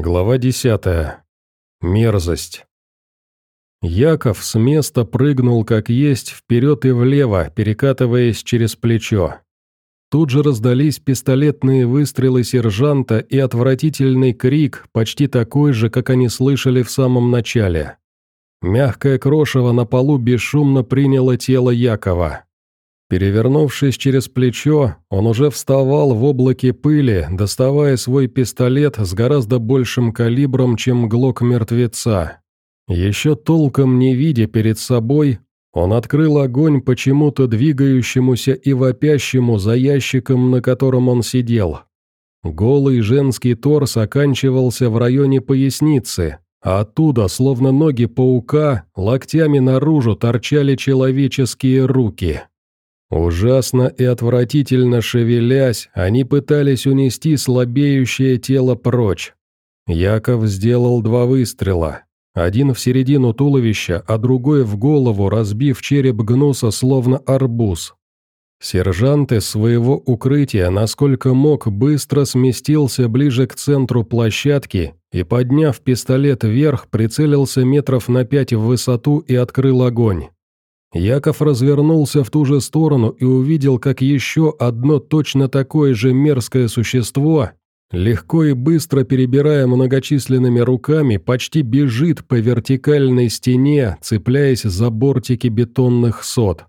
Глава десятая. Мерзость. Яков с места прыгнул как есть вперед и влево, перекатываясь через плечо. Тут же раздались пистолетные выстрелы сержанта и отвратительный крик, почти такой же, как они слышали в самом начале. Мягкое крошево на полу бесшумно приняло тело Якова. Перевернувшись через плечо, он уже вставал в облаке пыли, доставая свой пистолет с гораздо большим калибром, чем глок мертвеца. Еще толком не видя перед собой, он открыл огонь почему-то двигающемуся и вопящему за ящиком, на котором он сидел. Голый женский торс оканчивался в районе поясницы, а оттуда, словно ноги паука, локтями наружу торчали человеческие руки. Ужасно и отвратительно шевелясь, они пытались унести слабеющее тело прочь. Яков сделал два выстрела. Один в середину туловища, а другой в голову, разбив череп гнуса, словно арбуз. Сержант из своего укрытия, насколько мог, быстро сместился ближе к центру площадки и, подняв пистолет вверх, прицелился метров на пять в высоту и открыл огонь. Яков развернулся в ту же сторону и увидел, как еще одно точно такое же мерзкое существо, легко и быстро перебирая многочисленными руками, почти бежит по вертикальной стене, цепляясь за бортики бетонных сот.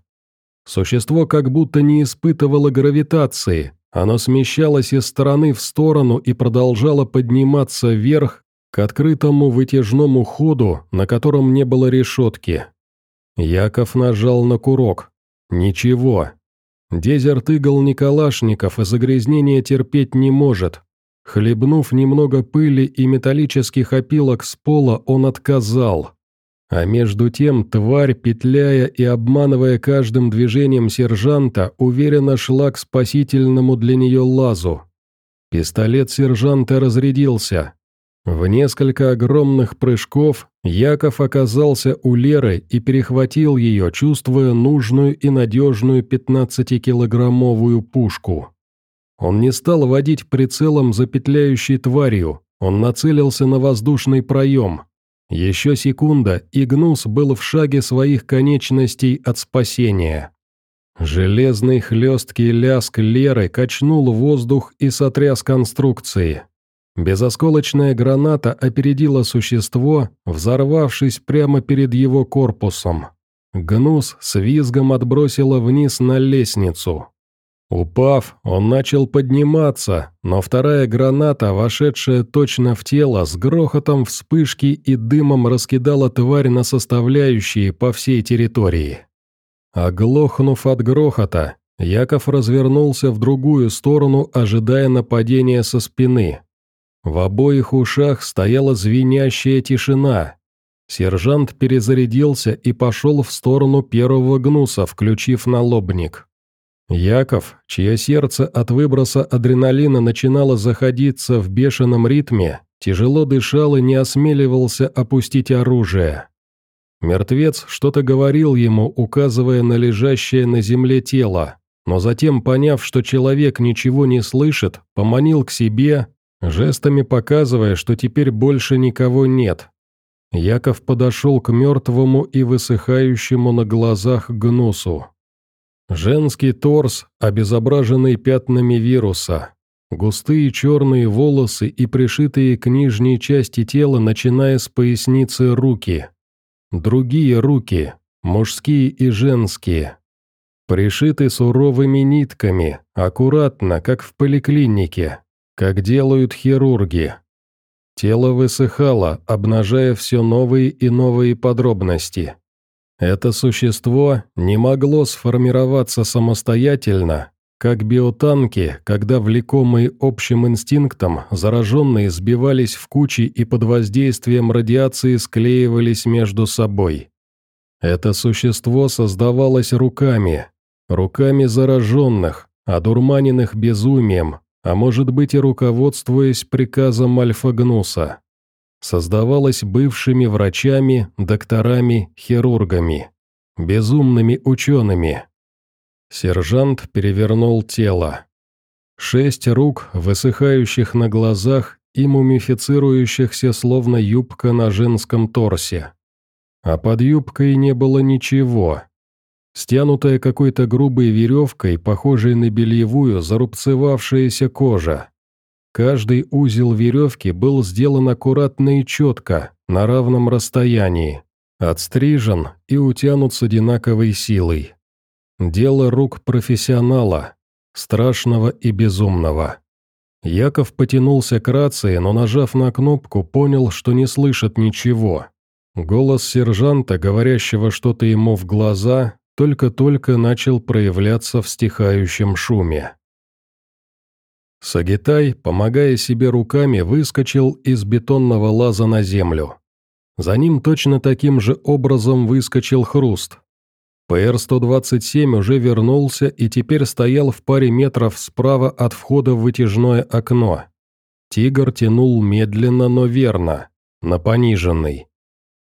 Существо как будто не испытывало гравитации, оно смещалось из стороны в сторону и продолжало подниматься вверх к открытому вытяжному ходу, на котором не было решетки. Яков нажал на курок. Ничего. Дезерт игл Николашников и загрязнения терпеть не может. Хлебнув немного пыли и металлических опилок с пола, он отказал. А между тем тварь, петляя и обманывая каждым движением сержанта, уверенно шла к спасительному для нее лазу. Пистолет сержанта разрядился. В несколько огромных прыжков Яков оказался у Леры и перехватил ее, чувствуя нужную и надежную 15-килограммовую пушку. Он не стал водить прицелом за петляющей тварью, он нацелился на воздушный проем. Еще секунда, и Гнус был в шаге своих конечностей от спасения. Железный хлесткий ляск Леры качнул воздух и сотряс конструкции. Безосколочная граната опередила существо, взорвавшись прямо перед его корпусом. Гнус с визгом отбросила вниз на лестницу. Упав, он начал подниматься, но вторая граната, вошедшая точно в тело, с грохотом вспышки и дымом раскидала тварь на составляющие по всей территории. Оглохнув от грохота, Яков развернулся в другую сторону, ожидая нападения со спины. В обоих ушах стояла звенящая тишина. Сержант перезарядился и пошел в сторону первого гнуса, включив налобник. Яков, чье сердце от выброса адреналина начинало заходиться в бешеном ритме, тяжело дышал и не осмеливался опустить оружие. Мертвец что-то говорил ему, указывая на лежащее на земле тело, но затем, поняв, что человек ничего не слышит, поманил к себе жестами показывая, что теперь больше никого нет. Яков подошел к мертвому и высыхающему на глазах гнусу. Женский торс, обезображенный пятнами вируса. Густые черные волосы и пришитые к нижней части тела, начиная с поясницы руки. Другие руки, мужские и женские. Пришиты суровыми нитками, аккуратно, как в поликлинике как делают хирурги. Тело высыхало, обнажая все новые и новые подробности. Это существо не могло сформироваться самостоятельно, как биотанки, когда влекомые общим инстинктом, зараженные сбивались в кучи и под воздействием радиации склеивались между собой. Это существо создавалось руками, руками зараженных, одурманенных безумием, а может быть и руководствуясь приказом Альфа-Гнуса. Создавалась бывшими врачами, докторами, хирургами, безумными учеными. Сержант перевернул тело. Шесть рук, высыхающих на глазах, и мумифицирующихся словно юбка на женском торсе. А под юбкой не было ничего. Стянутая какой-то грубой веревкой, похожей на бельевую, зарубцевавшаяся кожа. Каждый узел веревки был сделан аккуратно и четко, на равном расстоянии, отстрижен и утянут с одинаковой силой. Дело рук профессионала, страшного и безумного. Яков потянулся к рации, но, нажав на кнопку, понял, что не слышит ничего. Голос сержанта, говорящего что-то ему в глаза, только-только начал проявляться в стихающем шуме. Сагитай, помогая себе руками, выскочил из бетонного лаза на землю. За ним точно таким же образом выскочил хруст. ПР-127 уже вернулся и теперь стоял в паре метров справа от входа в вытяжное окно. Тигр тянул медленно, но верно, на пониженный.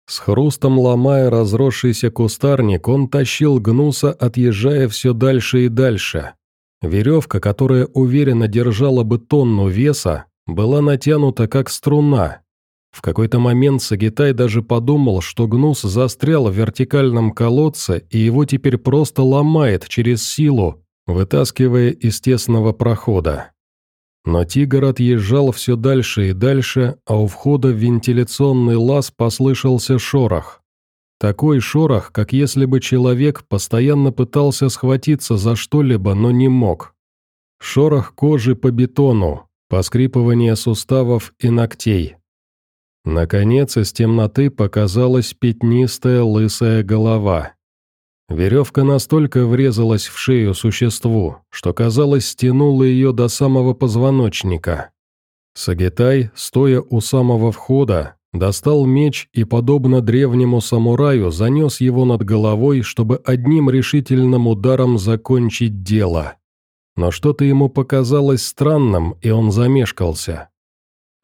С хрустом ломая разросшийся кустарник, он тащил гнуса, отъезжая все дальше и дальше. Веревка, которая уверенно держала бы тонну веса, была натянута как струна. В какой-то момент Сагитай даже подумал, что гнус застрял в вертикальном колодце и его теперь просто ломает через силу, вытаскивая из тесного прохода. Но тигр отъезжал все дальше и дальше, а у входа в вентиляционный лаз послышался шорох. Такой шорох, как если бы человек постоянно пытался схватиться за что-либо, но не мог. Шорох кожи по бетону, поскрипывание суставов и ногтей. Наконец из темноты показалась пятнистая лысая голова. Веревка настолько врезалась в шею существу, что, казалось, стянула ее до самого позвоночника. Сагитай, стоя у самого входа, достал меч и, подобно древнему самураю, занес его над головой, чтобы одним решительным ударом закончить дело. Но что-то ему показалось странным, и он замешкался.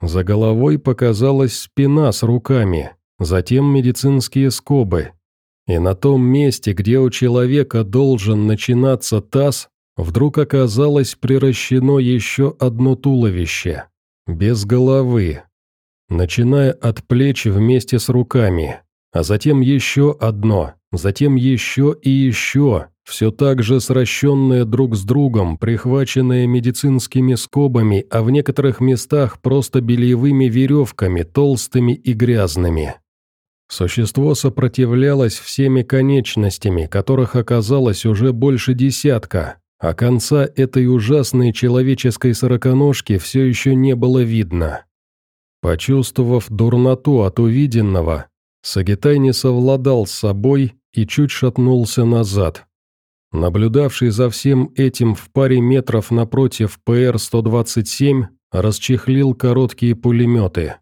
За головой показалась спина с руками, затем медицинские скобы, и на том месте, где у человека должен начинаться таз, вдруг оказалось приращено еще одно туловище, без головы, начиная от плеч вместе с руками, а затем еще одно, затем еще и еще, все так же сращенное друг с другом, прихваченное медицинскими скобами, а в некоторых местах просто бельевыми веревками, толстыми и грязными. Существо сопротивлялось всеми конечностями, которых оказалось уже больше десятка, а конца этой ужасной человеческой сороконожки все еще не было видно. Почувствовав дурноту от увиденного, Сагитай не совладал с собой и чуть шатнулся назад. Наблюдавший за всем этим в паре метров напротив ПР-127 расчехлил короткие пулеметы.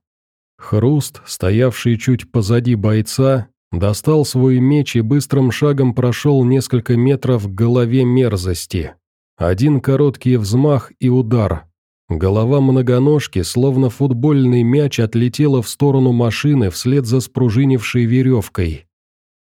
Хруст, стоявший чуть позади бойца, достал свой меч и быстрым шагом прошел несколько метров к голове мерзости. Один короткий взмах и удар. Голова многоножки, словно футбольный мяч, отлетела в сторону машины вслед за спружинившей веревкой.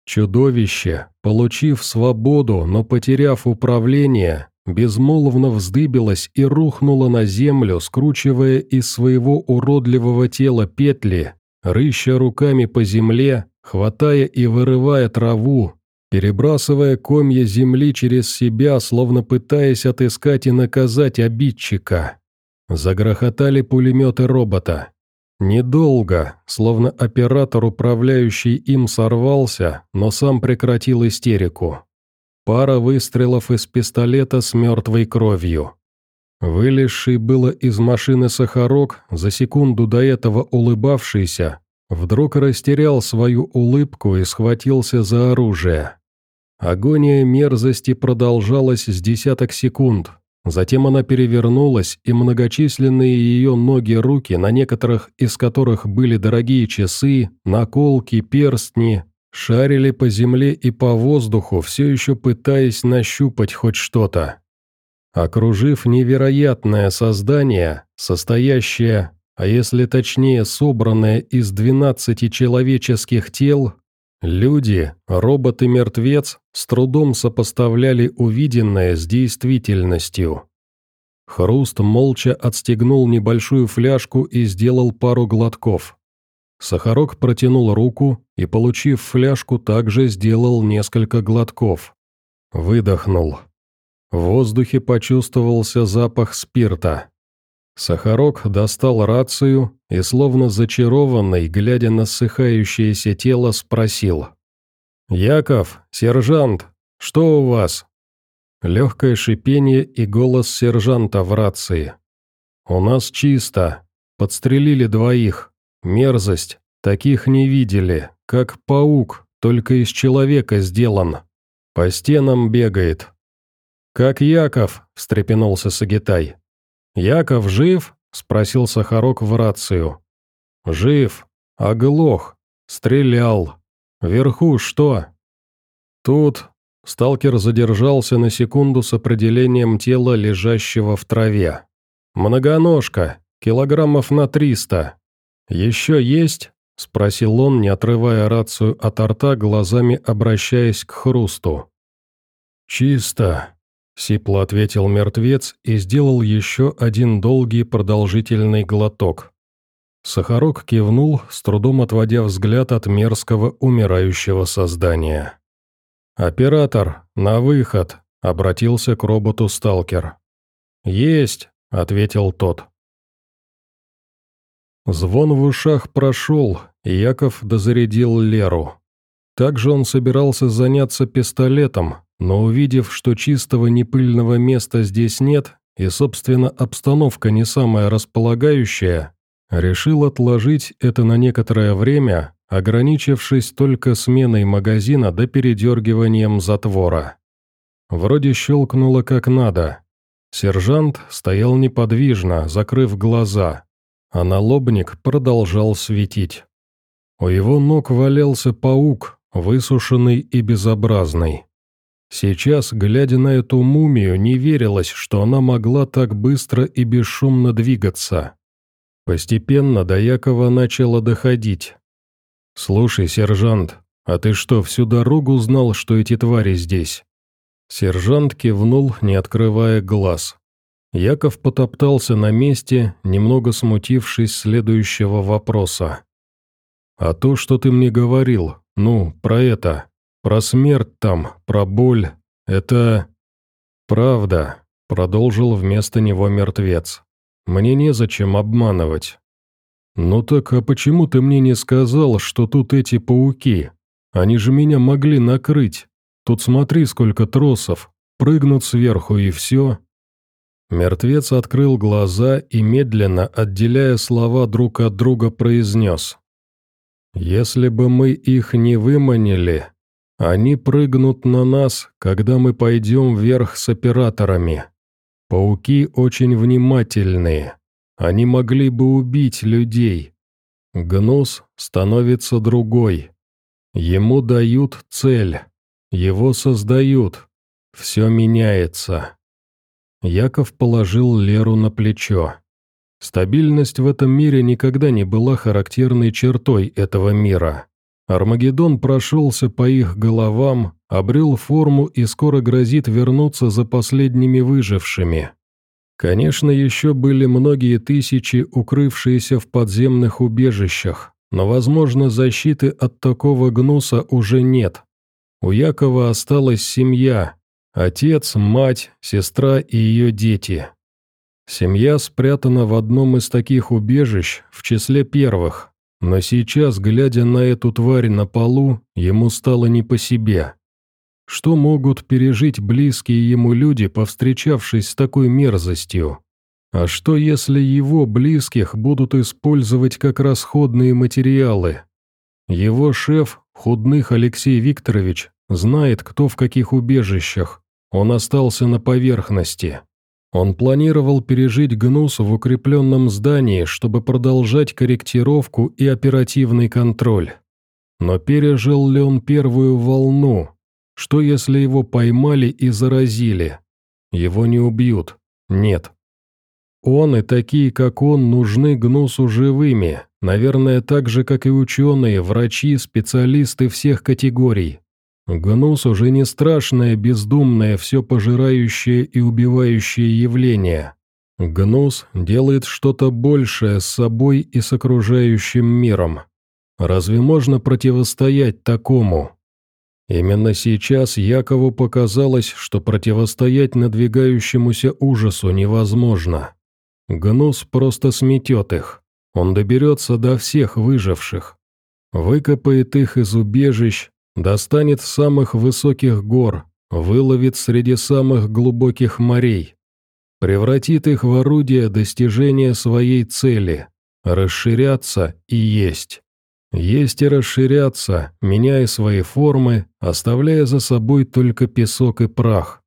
Чудовище, получив свободу, но потеряв управление, безмолвно вздыбилась и рухнула на землю, скручивая из своего уродливого тела петли, рыща руками по земле, хватая и вырывая траву, перебрасывая комья земли через себя, словно пытаясь отыскать и наказать обидчика. Загрохотали пулеметы робота. Недолго, словно оператор, управляющий им, сорвался, но сам прекратил истерику. Пара выстрелов из пистолета с мертвой кровью. Вылезший было из машины Сахарок, за секунду до этого улыбавшийся, вдруг растерял свою улыбку и схватился за оружие. Агония мерзости продолжалась с десяток секунд, затем она перевернулась, и многочисленные ее ноги-руки, на некоторых из которых были дорогие часы, наколки, перстни, Шарили по земле и по воздуху, все еще пытаясь нащупать хоть что-то. Окружив невероятное создание, состоящее, а если точнее собранное из 12 человеческих тел, люди, робот и мертвец с трудом сопоставляли увиденное с действительностью. Хруст молча отстегнул небольшую фляжку и сделал пару глотков. Сахарок протянул руку и, получив фляжку, также сделал несколько глотков. Выдохнул. В воздухе почувствовался запах спирта. Сахарок достал рацию и, словно зачарованный, глядя на ссыхающееся тело, спросил. «Яков, сержант, что у вас?» Легкое шипение и голос сержанта в рации. «У нас чисто. Подстрелили двоих. Мерзость. Таких не видели. Как паук, только из человека сделан. По стенам бегает». «Как Яков?» – встрепенулся Сагитай. «Яков жив?» – спросил Сахарок в рацию. «Жив. Оглох. Стрелял. Вверху что?» «Тут Сталкер задержался на секунду с определением тела, лежащего в траве. «Многоножка, килограммов на триста. Еще есть?» – спросил он, не отрывая рацию от рта, глазами обращаясь к хрусту. «Чисто», – сипло ответил мертвец и сделал еще один долгий продолжительный глоток. Сахарок кивнул, с трудом отводя взгляд от мерзкого умирающего создания. «Оператор, на выход!» — обратился к роботу сталкер. «Есть!» — ответил тот. Звон в ушах прошел, и Яков дозарядил Леру. Также он собирался заняться пистолетом, но увидев, что чистого непыльного места здесь нет, и, собственно, обстановка не самая располагающая, решил отложить это на некоторое время ограничившись только сменой магазина до передергиванием затвора. Вроде щелкнуло как надо. Сержант стоял неподвижно, закрыв глаза, а налобник продолжал светить. У его ног валялся паук, высушенный и безобразный. Сейчас, глядя на эту мумию, не верилось, что она могла так быстро и бесшумно двигаться. Постепенно до Якова начало доходить. «Слушай, сержант, а ты что, всю дорогу знал, что эти твари здесь?» Сержант кивнул, не открывая глаз. Яков потоптался на месте, немного смутившись следующего вопроса. «А то, что ты мне говорил, ну, про это, про смерть там, про боль, это...» «Правда», — продолжил вместо него мертвец. «Мне незачем обманывать. «Ну так а почему ты мне не сказал, что тут эти пауки? Они же меня могли накрыть. Тут смотри, сколько тросов. Прыгнут сверху и все». Мертвец открыл глаза и, медленно, отделяя слова друг от друга, произнес. «Если бы мы их не выманили, они прыгнут на нас, когда мы пойдем вверх с операторами. Пауки очень внимательные. Они могли бы убить людей. Гнус становится другой. Ему дают цель. Его создают. Все меняется. Яков положил Леру на плечо. Стабильность в этом мире никогда не была характерной чертой этого мира. Армагеддон прошелся по их головам, обрел форму и скоро грозит вернуться за последними выжившими. Конечно, еще были многие тысячи, укрывшиеся в подземных убежищах, но, возможно, защиты от такого гнуса уже нет. У Якова осталась семья, отец, мать, сестра и ее дети. Семья спрятана в одном из таких убежищ, в числе первых, но сейчас, глядя на эту тварь на полу, ему стало не по себе. Что могут пережить близкие ему люди, повстречавшись с такой мерзостью? А что, если его близких будут использовать как расходные материалы? Его шеф, худных Алексей Викторович, знает, кто в каких убежищах. Он остался на поверхности. Он планировал пережить гнус в укрепленном здании, чтобы продолжать корректировку и оперативный контроль. Но пережил ли он первую волну, что, если его поймали и заразили? Его не убьют. Нет. Он и такие, как он, нужны Гнусу живыми, наверное, так же, как и ученые, врачи, специалисты всех категорий. Гнус уже не страшное, бездумное, все пожирающее и убивающее явление. Гнус делает что-то большее с собой и с окружающим миром. Разве можно противостоять такому? Именно сейчас Якову показалось, что противостоять надвигающемуся ужасу невозможно. Гнус просто сметет их. Он доберется до всех выживших. Выкопает их из убежищ, достанет самых высоких гор, выловит среди самых глубоких морей. Превратит их в орудие достижения своей цели – расширяться и есть. Есть и расширяться, меняя свои формы, оставляя за собой только песок и прах.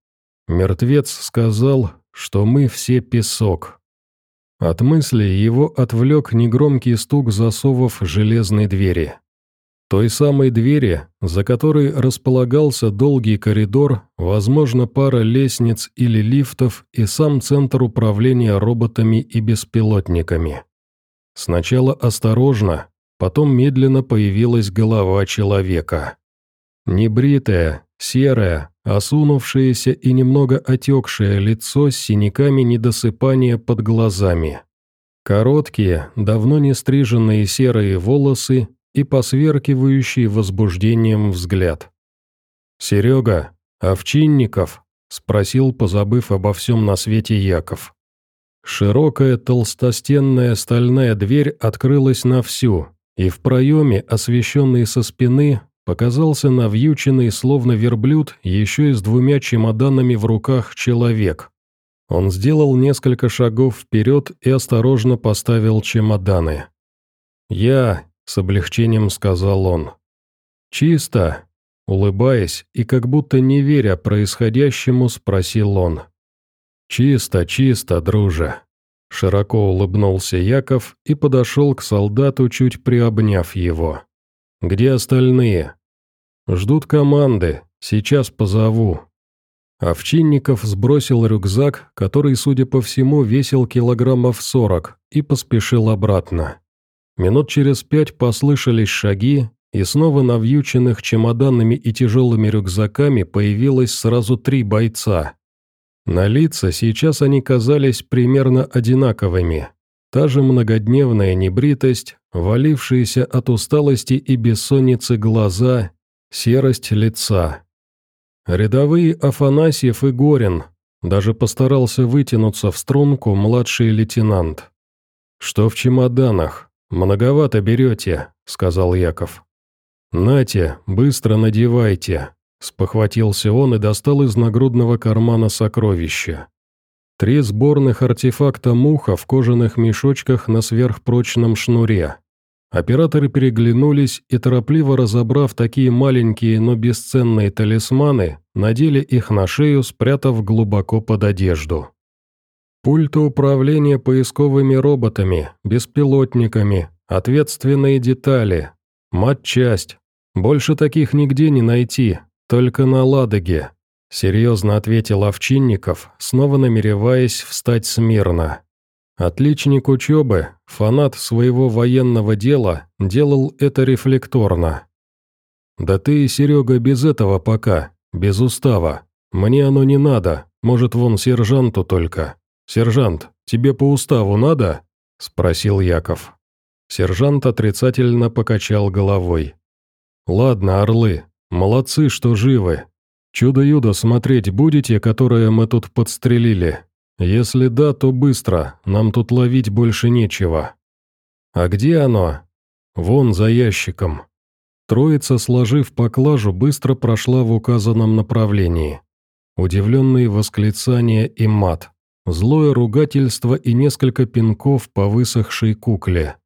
Мертвец сказал, что мы все песок. От мысли его отвлек негромкий стук засовов железной двери. Той самой двери, за которой располагался долгий коридор, возможно, пара лестниц или лифтов и сам центр управления роботами и беспилотниками. Сначала осторожно, потом медленно появилась голова человека. Небритая, серое, осунувшееся и немного отекшее лицо с синяками недосыпания под глазами. Короткие, давно не стриженные серые волосы и посверкивающий возбуждением взгляд. «Серега, Овчинников?» – спросил, позабыв обо всем на свете Яков. Широкая толстостенная стальная дверь открылась на всю, и в проеме, освещенный со спины, показался навьюченный, словно верблюд, еще и с двумя чемоданами в руках человек. Он сделал несколько шагов вперед и осторожно поставил чемоданы. «Я», — с облегчением сказал он. «Чисто», — улыбаясь и как будто не веря происходящему, спросил он. «Чисто, чисто, друже», — широко улыбнулся Яков и подошел к солдату, чуть приобняв его. «Где остальные?» «Ждут команды. Сейчас позову». Овчинников сбросил рюкзак, который, судя по всему, весил килограммов сорок, и поспешил обратно. Минут через пять послышались шаги, и снова навьюченных чемоданами и тяжелыми рюкзаками появилось сразу три бойца. На лица сейчас они казались примерно одинаковыми. Та же многодневная небритость, валившиеся от усталости и бессонницы глаза, серость лица. Рядовые Афанасьев и Горин, даже постарался вытянуться в струнку младший лейтенант. «Что в чемоданах? Многовато берете», — сказал Яков. «Нате, быстро надевайте», — спохватился он и достал из нагрудного кармана сокровища. Три сборных артефакта муха в кожаных мешочках на сверхпрочном шнуре. Операторы переглянулись и, торопливо разобрав такие маленькие, но бесценные талисманы, надели их на шею, спрятав глубоко под одежду. Пульты управления поисковыми роботами, беспилотниками, ответственные детали, матчасть. Больше таких нигде не найти, только на Ладоге. Серьезно ответил Овчинников, снова намереваясь встать смирно. Отличник учебы, фанат своего военного дела, делал это рефлекторно. «Да ты, Серега, без этого пока, без устава. Мне оно не надо, может, вон сержанту только. Сержант, тебе по уставу надо?» – спросил Яков. Сержант отрицательно покачал головой. «Ладно, орлы, молодцы, что живы. «Чудо-юдо смотреть будете, которое мы тут подстрелили? Если да, то быстро, нам тут ловить больше нечего». «А где оно?» «Вон, за ящиком». Троица, сложив поклажу, быстро прошла в указанном направлении. Удивленные восклицания и мат. Злое ругательство и несколько пинков по высохшей кукле.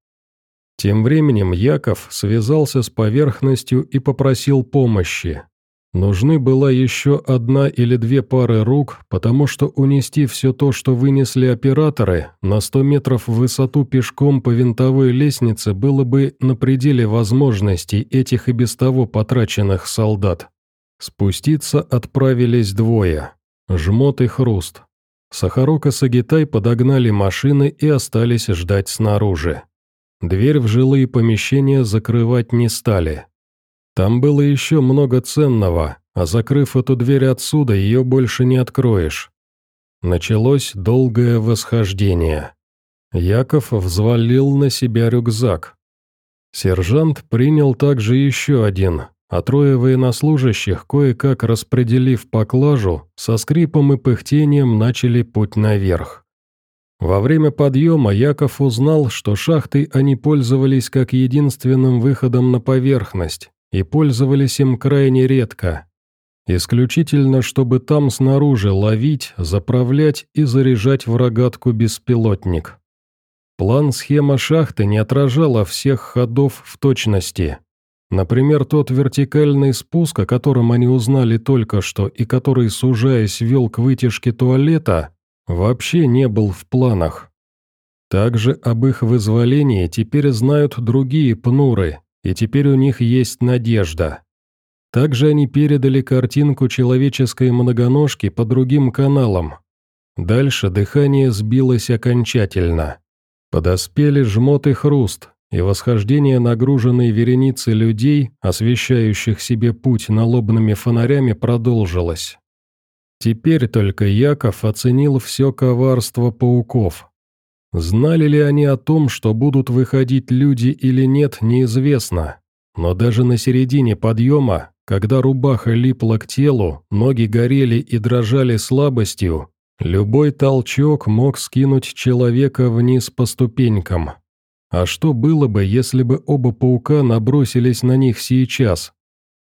Тем временем Яков связался с поверхностью и попросил помощи. Нужны была еще одна или две пары рук, потому что унести все то, что вынесли операторы, на 100 метров в высоту пешком по винтовой лестнице было бы на пределе возможностей этих и без того потраченных солдат. Спуститься отправились двое. Жмот и Хруст. Сахарок и Сагитай подогнали машины и остались ждать снаружи. Дверь в жилые помещения закрывать не стали. Там было еще много ценного, а закрыв эту дверь отсюда, ее больше не откроешь. Началось долгое восхождение. Яков взвалил на себя рюкзак. Сержант принял также еще один, а трое военнослужащих, кое-как распределив поклажу, со скрипом и пыхтением начали путь наверх. Во время подъема Яков узнал, что шахтой они пользовались как единственным выходом на поверхность, и пользовались им крайне редко. Исключительно, чтобы там снаружи ловить, заправлять и заряжать в рогатку беспилотник. План-схема шахты не отражала всех ходов в точности. Например, тот вертикальный спуск, о котором они узнали только что и который, сужаясь, вел к вытяжке туалета, вообще не был в планах. Также об их вызволении теперь знают другие пнуры, и теперь у них есть надежда. Также они передали картинку человеческой многоножки по другим каналам. Дальше дыхание сбилось окончательно. Подоспели жмот и хруст, и восхождение нагруженной вереницы людей, освещающих себе путь налобными фонарями, продолжилось. Теперь только Яков оценил все коварство пауков. Знали ли они о том, что будут выходить люди или нет, неизвестно. Но даже на середине подъема, когда рубаха липла к телу, ноги горели и дрожали слабостью, любой толчок мог скинуть человека вниз по ступенькам. А что было бы, если бы оба паука набросились на них сейчас,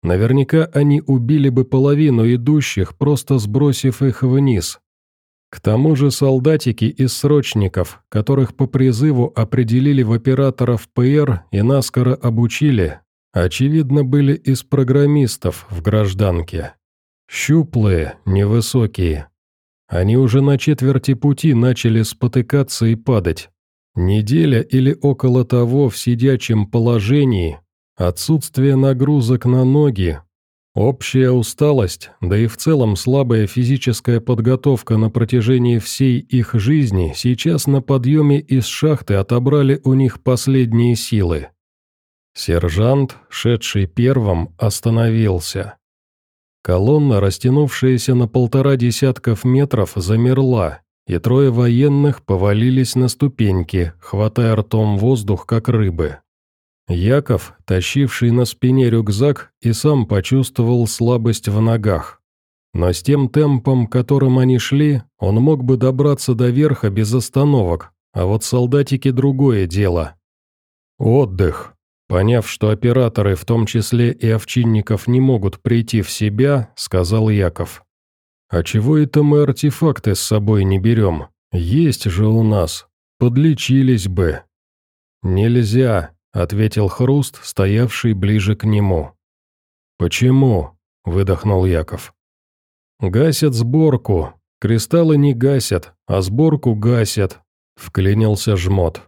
Наверняка они убили бы половину идущих, просто сбросив их вниз. К тому же солдатики из срочников, которых по призыву определили в операторов ПР и наскоро обучили, очевидно, были из программистов в гражданке. Щуплые, невысокие. Они уже на четверти пути начали спотыкаться и падать. Неделя или около того в сидячем положении Отсутствие нагрузок на ноги, общая усталость, да и в целом слабая физическая подготовка на протяжении всей их жизни сейчас на подъеме из шахты отобрали у них последние силы. Сержант, шедший первым, остановился. Колонна, растянувшаяся на полтора десятков метров, замерла, и трое военных повалились на ступеньки, хватая ртом воздух, как рыбы. Яков, тащивший на спине рюкзак, и сам почувствовал слабость в ногах. Но с тем темпом, которым они шли, он мог бы добраться до верха без остановок, а вот солдатики другое дело. Отдых. Поняв, что операторы, в том числе и овчинников, не могут прийти в себя, сказал Яков. «А чего это мы артефакты с собой не берем? Есть же у нас. Подлечились бы». «Нельзя», — ответил Хруст, стоявший ближе к нему. «Почему?» — выдохнул Яков. «Гасят сборку. Кристаллы не гасят, а сборку гасят», — вклинился жмот.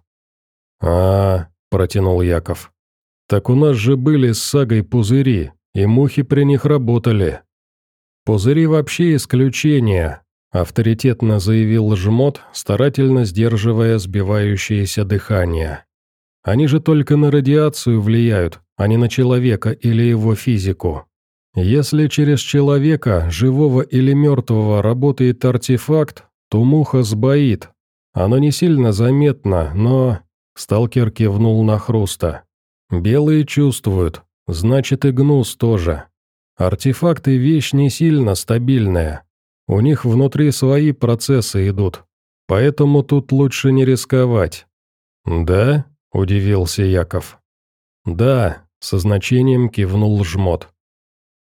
а, -а, -а протянул Яков. «Так у нас же были с сагой пузыри, и мухи при них работали». «Пузыри вообще исключение», — авторитетно заявил жмот, старательно сдерживая сбивающееся дыхание. Они же только на радиацию влияют, а не на человека или его физику. Если через человека, живого или мертвого, работает артефакт, то муха сбоит. Оно не сильно заметно, но...» Сталкер кивнул на хруста. «Белые чувствуют, значит и гнус тоже. Артефакты – вещь не сильно стабильная. У них внутри свои процессы идут, поэтому тут лучше не рисковать». «Да?» – удивился Яков. «Да», – со значением кивнул жмот.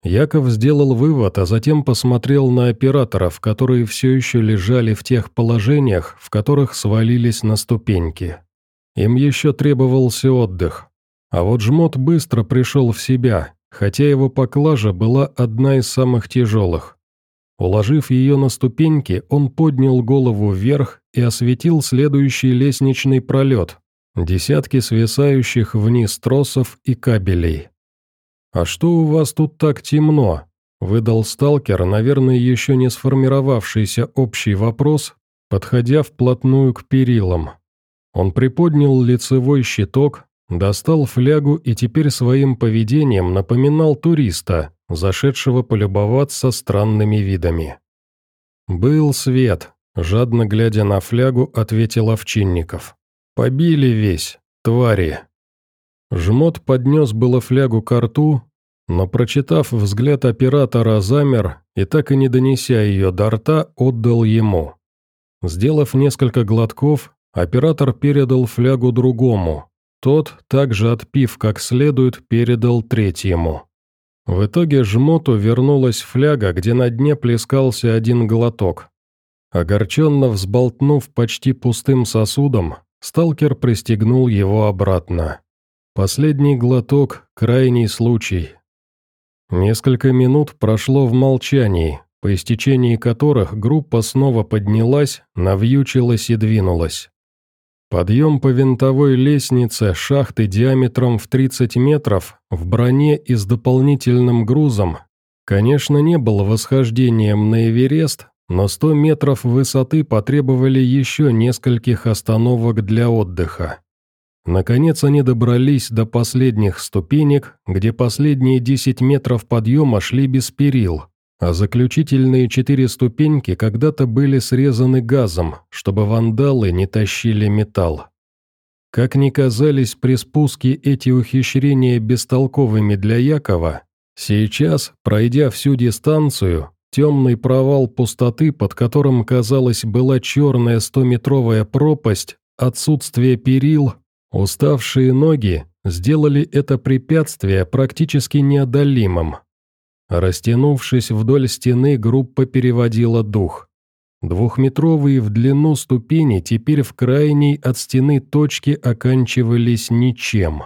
Яков сделал вывод, а затем посмотрел на операторов, которые все еще лежали в тех положениях, в которых свалились на ступеньки. Им еще требовался отдых. А вот жмот быстро пришел в себя, хотя его поклажа была одна из самых тяжелых. Уложив ее на ступеньки, он поднял голову вверх и осветил следующий лестничный пролет, Десятки свисающих вниз тросов и кабелей. «А что у вас тут так темно?» – выдал сталкер, наверное, еще не сформировавшийся общий вопрос, подходя вплотную к перилам. Он приподнял лицевой щиток, достал флягу и теперь своим поведением напоминал туриста, зашедшего полюбоваться странными видами. Был свет, жадно глядя на флягу, ответил Овчинников. «Побили весь, твари». Жмот поднес было флягу к рту, но, прочитав взгляд оператора, замер и, так и не донеся ее до рта, отдал ему. Сделав несколько глотков, оператор передал флягу другому. Тот, также отпив как следует, передал третьему. В итоге жмоту вернулась фляга, где на дне плескался один глоток. Огорченно взболтнув почти пустым сосудом, сталкер пристегнул его обратно. Последний глоток – крайний случай. Несколько минут прошло в молчании, по истечении которых группа снова поднялась, навьючилась и двинулась. Подъем по винтовой лестнице шахты диаметром в 30 метров в броне и с дополнительным грузом, конечно, не был восхождением на Эверест, но 100 метров высоты потребовали еще нескольких остановок для отдыха. Наконец они добрались до последних ступенек, где последние 10 метров подъема шли без перил, а заключительные четыре ступеньки когда-то были срезаны газом, чтобы вандалы не тащили металл. Как ни казались при спуске эти ухищрения бестолковыми для Якова, сейчас, пройдя всю дистанцию, темный провал пустоты, под которым, казалось, была черная стометровая пропасть, отсутствие перил, Уставшие ноги сделали это препятствие практически неодолимым. Растянувшись вдоль стены, группа переводила дух. Двухметровые в длину ступени теперь в крайней от стены точке оканчивались ничем.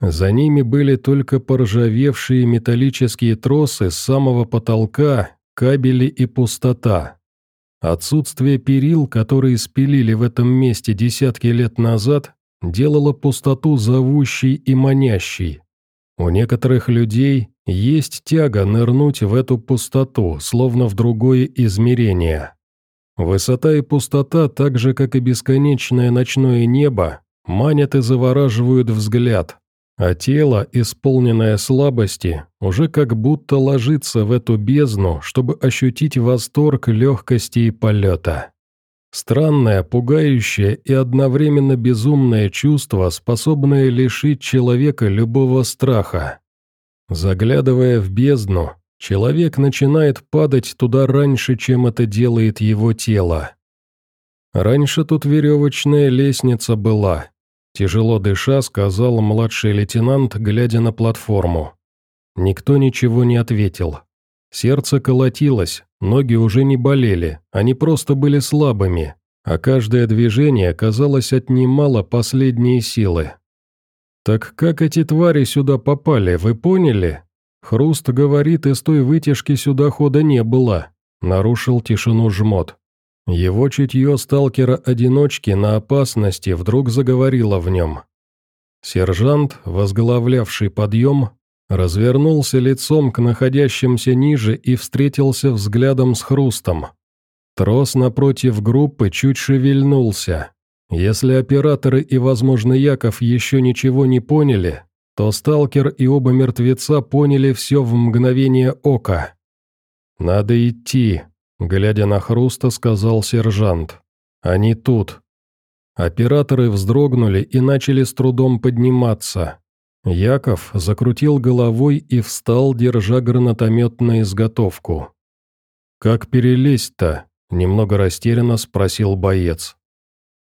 За ними были только поржавевшие металлические тросы с самого потолка, кабели и пустота. Отсутствие перил, которые спилили в этом месте десятки лет назад, делало пустоту зовущей и манящей. У некоторых людей есть тяга нырнуть в эту пустоту, словно в другое измерение. Высота и пустота, так же как и бесконечное ночное небо, манят и завораживают взгляд, а тело, исполненное слабости, уже как будто ложится в эту бездну, чтобы ощутить восторг легкости и полета. Странное, пугающее и одновременно безумное чувство, способное лишить человека любого страха. Заглядывая в бездну, человек начинает падать туда раньше, чем это делает его тело. Раньше тут веревочная лестница была. Тяжело дыша, сказал младший лейтенант, глядя на платформу. Никто ничего не ответил. Сердце колотилось, ноги уже не болели, они просто были слабыми, а каждое движение, казалось, отнимало последние силы. «Так как эти твари сюда попали, вы поняли?» Хруст говорит, из той вытяжки сюда хода не было. Нарушил тишину жмот. Его чутье сталкера-одиночки на опасности вдруг заговорило в нем. Сержант, возглавлявший подъем, развернулся лицом к находящимся ниже и встретился взглядом с хрустом. Трос напротив группы чуть шевельнулся. Если операторы и, возможно, Яков еще ничего не поняли, то сталкер и оба мертвеца поняли все в мгновение ока. «Надо идти», — глядя на Хруста, сказал сержант. «Они тут». Операторы вздрогнули и начали с трудом подниматься. Яков закрутил головой и встал, держа гранатомет на изготовку. «Как перелезть-то?» – немного растерянно спросил боец.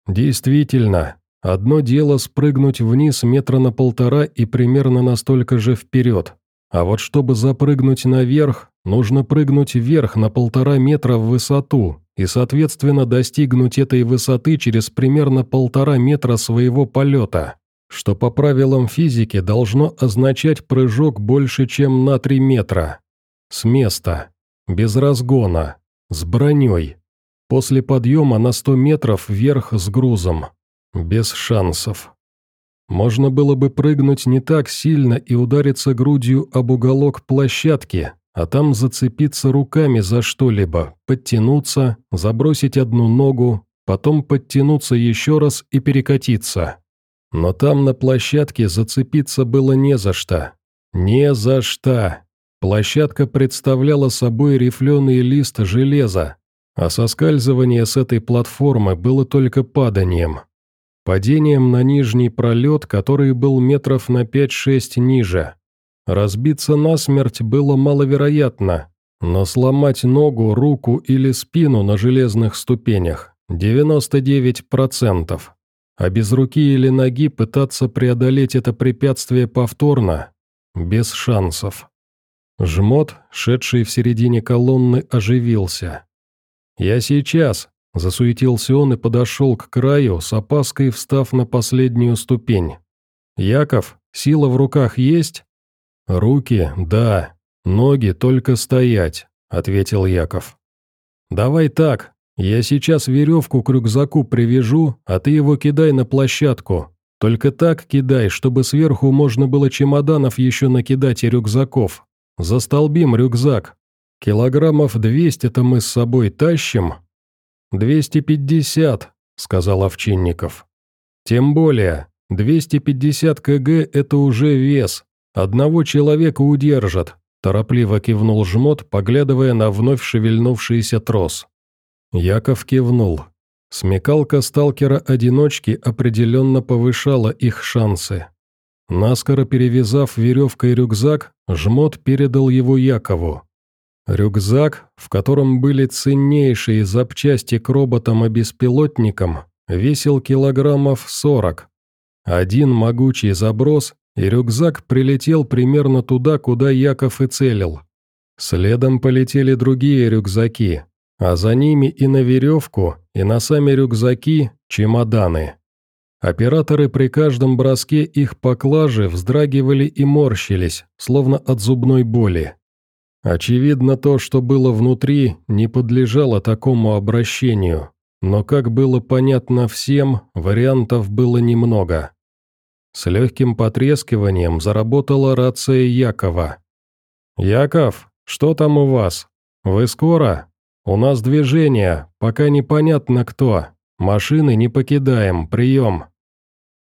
«Действительно, одно дело спрыгнуть вниз метра на полтора и примерно настолько же вперед, а вот чтобы запрыгнуть наверх, нужно прыгнуть вверх на полтора метра в высоту и, соответственно, достигнуть этой высоты через примерно полтора метра своего полета что по правилам физики должно означать прыжок больше, чем на 3 метра. С места, без разгона, с броней. После подъема на 100 метров вверх с грузом. Без шансов. Можно было бы прыгнуть не так сильно и удариться грудью об уголок площадки, а там зацепиться руками за что-либо, подтянуться, забросить одну ногу, потом подтянуться еще раз и перекатиться. Но там на площадке зацепиться было не за что. Не за что. Площадка представляла собой рифленый лист железа, а соскальзывание с этой платформы было только паданием. Падением на нижний пролет, который был метров на 5-6 ниже. Разбиться насмерть было маловероятно, но сломать ногу, руку или спину на железных ступенях – 99%. А без руки или ноги пытаться преодолеть это препятствие повторно – без шансов. Жмот, шедший в середине колонны, оживился. «Я сейчас», – засуетился он и подошел к краю, с опаской встав на последнюю ступень. «Яков, сила в руках есть?» «Руки, да. Ноги только стоять», – ответил Яков. «Давай так. Я сейчас веревку к рюкзаку привяжу, а ты его кидай на площадку. Только так кидай, чтобы сверху можно было чемоданов еще накидать и рюкзаков. Застолбим рюкзак. Килограммов двести-то мы с собой тащим?» «Двести пятьдесят», — сказал Овчинников. «Тем более, двести пятьдесят кг — это уже вес. Одного человека удержат», — торопливо кивнул жмот, поглядывая на вновь шевельнувшийся трос. Яков кивнул. Смекалка сталкера-одиночки определенно повышала их шансы. Наскоро перевязав веревкой рюкзак, жмот передал его Якову. Рюкзак, в котором были ценнейшие запчасти к роботам и беспилотникам, весил килограммов сорок. Один могучий заброс, и рюкзак прилетел примерно туда, куда Яков и целил. Следом полетели другие рюкзаки, а за ними и на веревку, и на сами рюкзаки – чемоданы. Операторы при каждом броске их поклажи вздрагивали и морщились, словно от зубной боли. Очевидно, то, что было внутри, не подлежало такому обращению, но, как было понятно всем, вариантов было немного. С легким потрескиванием заработала рация Якова. «Яков, что там у вас? Вы скоро? У нас движение, пока непонятно кто. Машины не покидаем, прием».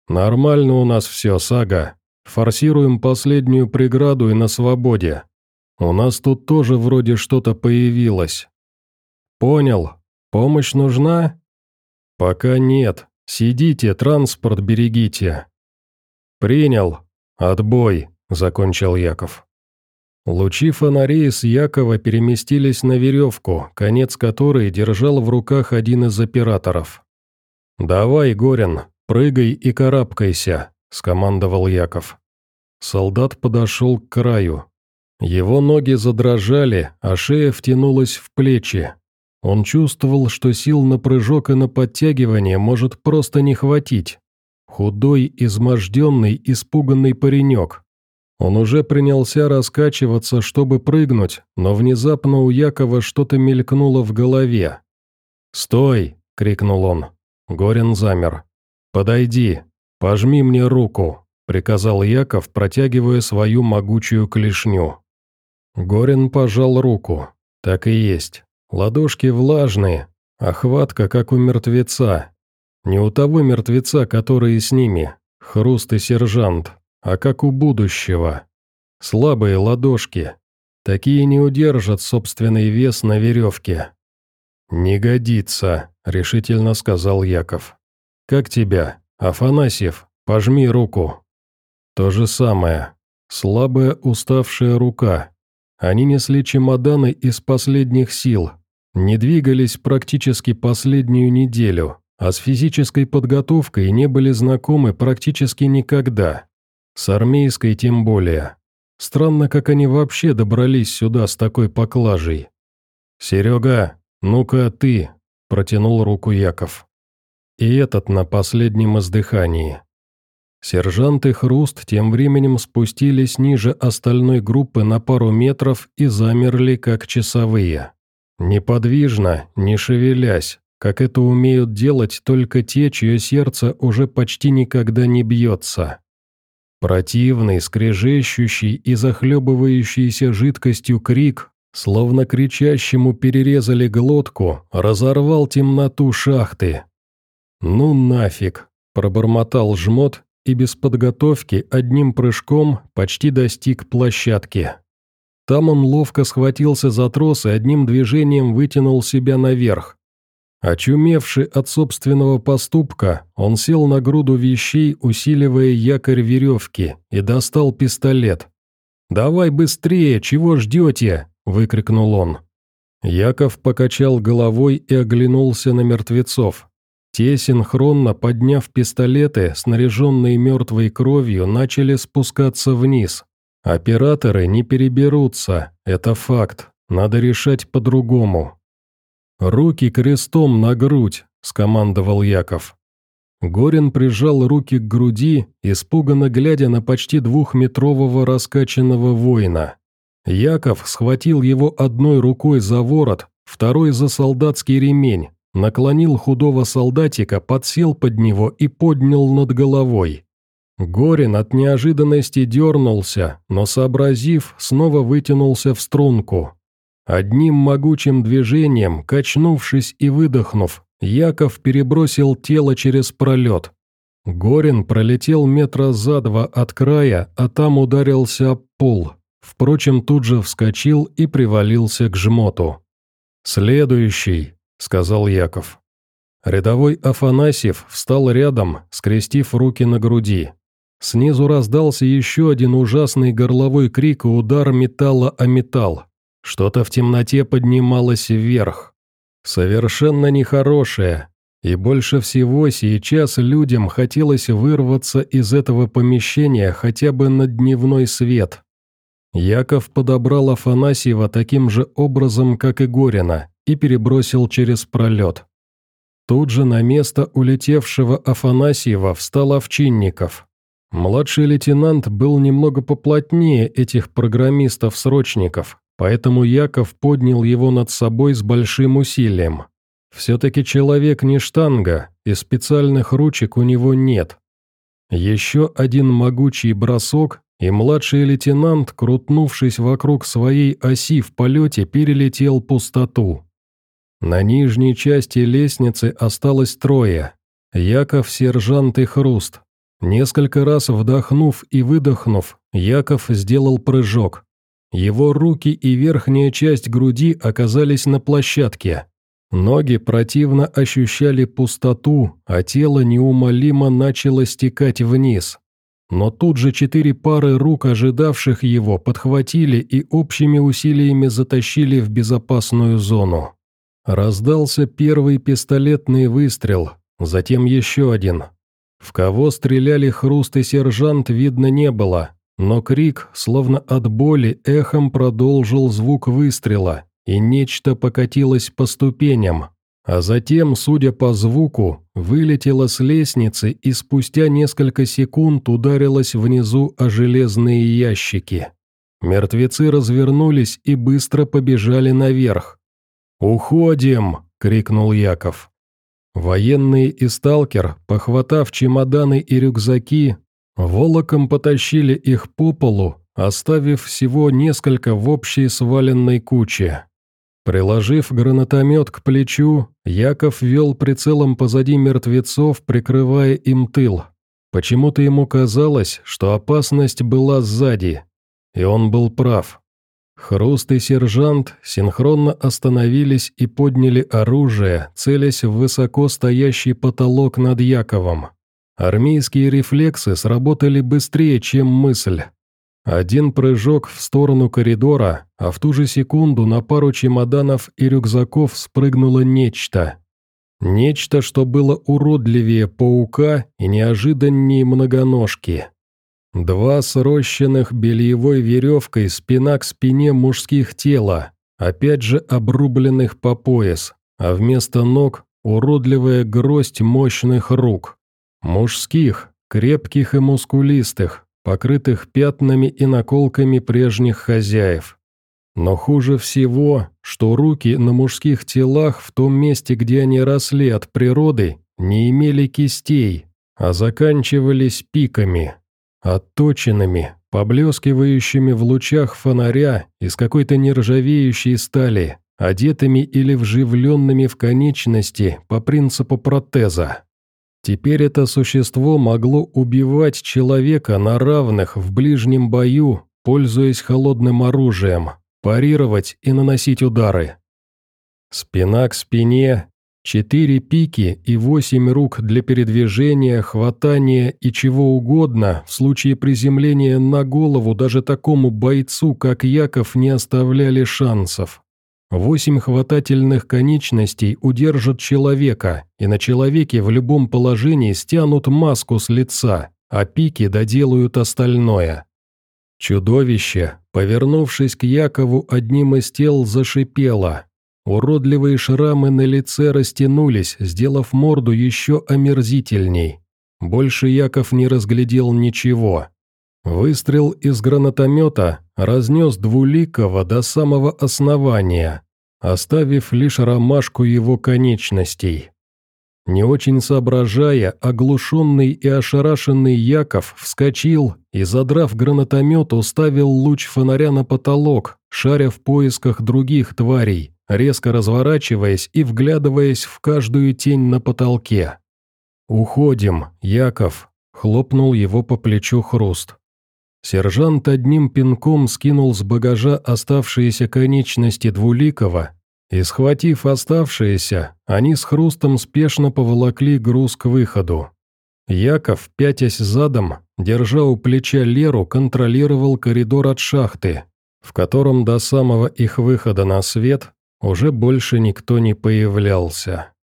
«Нормально у нас все, Сага. Форсируем последнюю преграду и на свободе. У нас тут тоже вроде что-то появилось. Понял. Помощь нужна? Пока нет. Сидите, транспорт берегите. Принял. Отбой, закончил Яков. Лучи фонарей с Якова переместились на веревку, конец которой держал в руках один из операторов. «Давай, Горин, прыгай и карабкайся», – скомандовал Яков. Солдат подошел к краю, его ноги задрожали, а шея втянулась в плечи. Он чувствовал, что сил на прыжок и на подтягивание может просто не хватить. Худой, изможденный, испуганный паренек. Он уже принялся раскачиваться, чтобы прыгнуть, но внезапно у Якова что-то мелькнуло в голове. «Стой!» — крикнул он. Горин замер. «Подойди, пожми мне руку», — приказал Яков, протягивая свою могучую клешню. Горин пожал руку. Так и есть. Ладошки влажные, охватка, как у мертвеца. Не у того мертвеца, который с ними, хруст и сержант, а как у будущего. Слабые ладошки. Такие не удержат собственный вес на веревке. «Не годится», — решительно сказал Яков. «Как тебя, Афанасьев? Пожми руку». То же самое. Слабая уставшая рука. Они несли чемоданы из последних сил, не двигались практически последнюю неделю, а с физической подготовкой не были знакомы практически никогда. С армейской тем более. Странно, как они вообще добрались сюда с такой поклажей. «Серега, ну-ка ты», – протянул руку Яков. И этот на последнем издыхании. Сержант и Хруст тем временем спустились ниже остальной группы на пару метров и замерли как часовые. Неподвижно, не шевелясь, как это умеют делать только те, чье сердце уже почти никогда не бьется. Противный, скрежещущий и захлебывающийся жидкостью крик, словно кричащему перерезали глотку, разорвал темноту шахты. «Ну нафиг!» – пробормотал жмот и без подготовки одним прыжком почти достиг площадки. Там он ловко схватился за трос и одним движением вытянул себя наверх. Очумевший от собственного поступка, он сел на груду вещей, усиливая якорь веревки, и достал пистолет. «Давай быстрее, чего ждете?» – выкрикнул он. Яков покачал головой и оглянулся на мертвецов. Те, синхронно подняв пистолеты, снаряженные мертвой кровью, начали спускаться вниз. Операторы не переберутся, это факт, надо решать по-другому. «Руки крестом на грудь», — скомандовал Яков. Горин прижал руки к груди, испуганно глядя на почти двухметрового раскачанного воина. Яков схватил его одной рукой за ворот, второй за солдатский ремень, наклонил худого солдатика, подсел под него и поднял над головой. Горин от неожиданности дернулся, но, сообразив, снова вытянулся в струнку. Одним могучим движением, качнувшись и выдохнув, Яков перебросил тело через пролет. Горин пролетел метра за два от края, а там ударился об пол. Впрочем, тут же вскочил и привалился к жмоту. «Следующий», — сказал Яков. Рядовой Афанасьев встал рядом, скрестив руки на груди. Снизу раздался еще один ужасный горловой крик и удар металла о металл. Что-то в темноте поднималось вверх. Совершенно нехорошее. И больше всего сейчас людям хотелось вырваться из этого помещения хотя бы на дневной свет. Яков подобрал Афанасьева таким же образом, как и Горина, и перебросил через пролет. Тут же на место улетевшего Афанасьева встал Овчинников. Младший лейтенант был немного поплотнее этих программистов-срочников, Поэтому Яков поднял его над собой с большим усилием. Все-таки человек не штанга, и специальных ручек у него нет. Еще один могучий бросок, и младший лейтенант, крутнувшись вокруг своей оси в полете, перелетел пустоту. На нижней части лестницы осталось трое. Яков, сержант и Хруст. Несколько раз вдохнув и выдохнув, Яков сделал прыжок. Его руки и верхняя часть груди оказались на площадке. Ноги противно ощущали пустоту, а тело неумолимо начало стекать вниз. Но тут же четыре пары рук, ожидавших его, подхватили и общими усилиями затащили в безопасную зону. Раздался первый пистолетный выстрел, затем еще один. В кого стреляли хруст и сержант, видно не было, но крик, словно от боли, эхом продолжил звук выстрела, и нечто покатилось по ступеням, а затем, судя по звуку, вылетело с лестницы и спустя несколько секунд ударилось внизу о железные ящики. Мертвецы развернулись и быстро побежали наверх. «Уходим!» — крикнул Яков. Военные и сталкер, похватав чемоданы и рюкзаки, Волоком потащили их по полу, оставив всего несколько в общей сваленной куче. Приложив гранатомет к плечу, Яков вел прицелом позади мертвецов, прикрывая им тыл. Почему-то ему казалось, что опасность была сзади. И он был прав. Хруст и сержант синхронно остановились и подняли оружие, целясь в высоко стоящий потолок над Яковом. Армейские рефлексы сработали быстрее, чем мысль. Один прыжок в сторону коридора, а в ту же секунду на пару чемоданов и рюкзаков спрыгнуло нечто. Нечто, что было уродливее паука и неожиданнее многоножки. Два срощенных бельевой веревкой спина к спине мужских тела, опять же обрубленных по пояс, а вместо ног уродливая гроздь мощных рук. Мужских, крепких и мускулистых, покрытых пятнами и наколками прежних хозяев. Но хуже всего, что руки на мужских телах в том месте, где они росли от природы, не имели кистей, а заканчивались пиками, отточенными, поблескивающими в лучах фонаря из какой-то нержавеющей стали, одетыми или вживленными в конечности по принципу протеза. Теперь это существо могло убивать человека на равных в ближнем бою пользуясь холодным оружием, парировать и наносить удары. Спина к спине, четыре пики и восемь рук для передвижения, хватания и чего угодно в случае приземления на голову даже такому бойцу, как Яков, не оставляли шансов. Восемь хватательных конечностей удержат человека, и на человеке в любом положении стянут маску с лица, а пики доделают остальное. Чудовище, повернувшись к Якову одним из тел, зашипело. Уродливые шрамы на лице растянулись, сделав морду еще омерзительней. Больше Яков не разглядел ничего. Выстрел из гранатомета разнес Двуликова до самого основания, оставив лишь ромашку его конечностей. Не очень соображая, оглушенный и ошарашенный Яков вскочил и, задрав гранатомет, уставил луч фонаря на потолок, шаря в поисках других тварей, резко разворачиваясь и вглядываясь в каждую тень на потолке. «Уходим, Яков», — хлопнул его по плечу хруст. Сержант одним пинком скинул с багажа оставшиеся конечности Двуликова и, схватив оставшиеся, они с хрустом спешно поволокли груз к выходу. Яков, пятясь задом, держа у плеча Леру, контролировал коридор от шахты, в котором до самого их выхода на свет уже больше никто не появлялся.